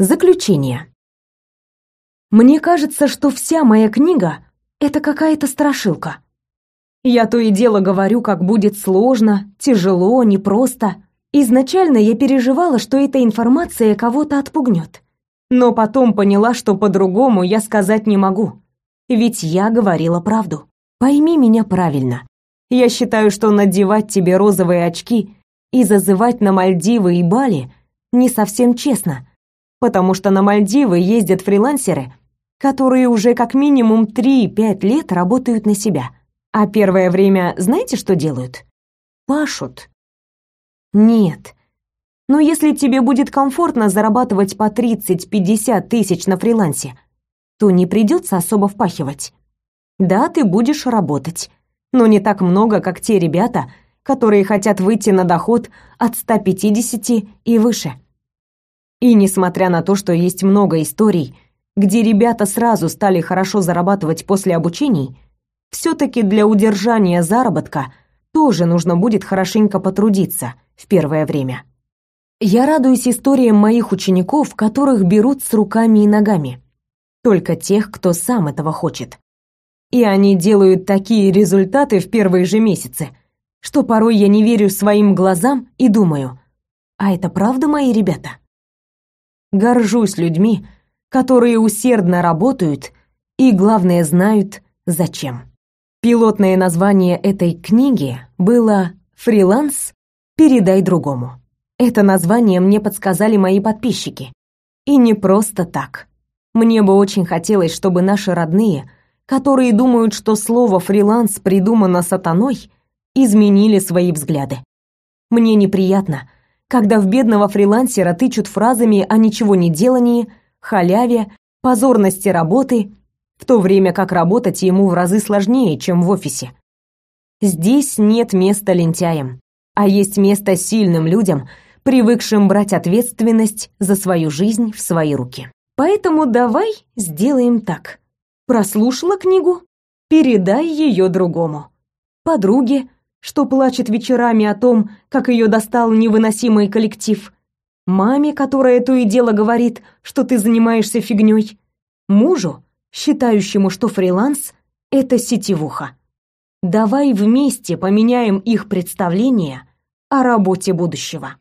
Заключение. Мне кажется, что вся моя книга — это какая-то страшилка. Я то и дело говорю, как будет сложно, тяжело, непросто. Изначально я переживала, что эта информация кого-то отпугнет. Но потом поняла, что по-другому я сказать не могу. Ведь я говорила правду. Пойми меня правильно. Я считаю, что надевать тебе розовые очки и зазывать на Мальдивы и Бали не совсем честно, потому что на Мальдивы ездят фрилансеры, которые уже как минимум 3-5 лет работают на себя. А первое время знаете, что делают? Пашут. Нет. Но если тебе будет комфортно зарабатывать по 30-50 тысяч на фрилансе, то не придется особо впахивать. Да, ты будешь работать, но не так много, как те ребята, которые хотят выйти на доход от 150 и выше. И несмотря на то, что есть много историй, где ребята сразу стали хорошо зарабатывать после обучений, все-таки для удержания заработка тоже нужно будет хорошенько потрудиться в первое время. Я радуюсь историям моих учеников, которых берут с руками и ногами. Только тех, кто сам этого хочет и они делают такие результаты в первые же месяцы, что порой я не верю своим глазам и думаю, а это правда мои ребята? Горжусь людьми, которые усердно работают и, главное, знают, зачем. Пилотное название этой книги было «Фриланс. Передай другому». Это название мне подсказали мои подписчики. И не просто так. Мне бы очень хотелось, чтобы наши родные – которые думают, что слово «фриланс» придумано сатаной, изменили свои взгляды. Мне неприятно, когда в бедного фрилансера тычут фразами о ничего не делании, халяве, позорности работы, в то время как работать ему в разы сложнее, чем в офисе. Здесь нет места лентяям, а есть место сильным людям, привыкшим брать ответственность за свою жизнь в свои руки. Поэтому давай сделаем так. Прослушала книгу? Передай ее другому. Подруге, что плачет вечерами о том, как ее достал невыносимый коллектив. Маме, которая то и дело говорит, что ты занимаешься фигней. Мужу, считающему, что фриланс — это сетевуха. Давай вместе поменяем их представление о работе будущего.